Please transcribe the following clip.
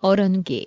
어른기.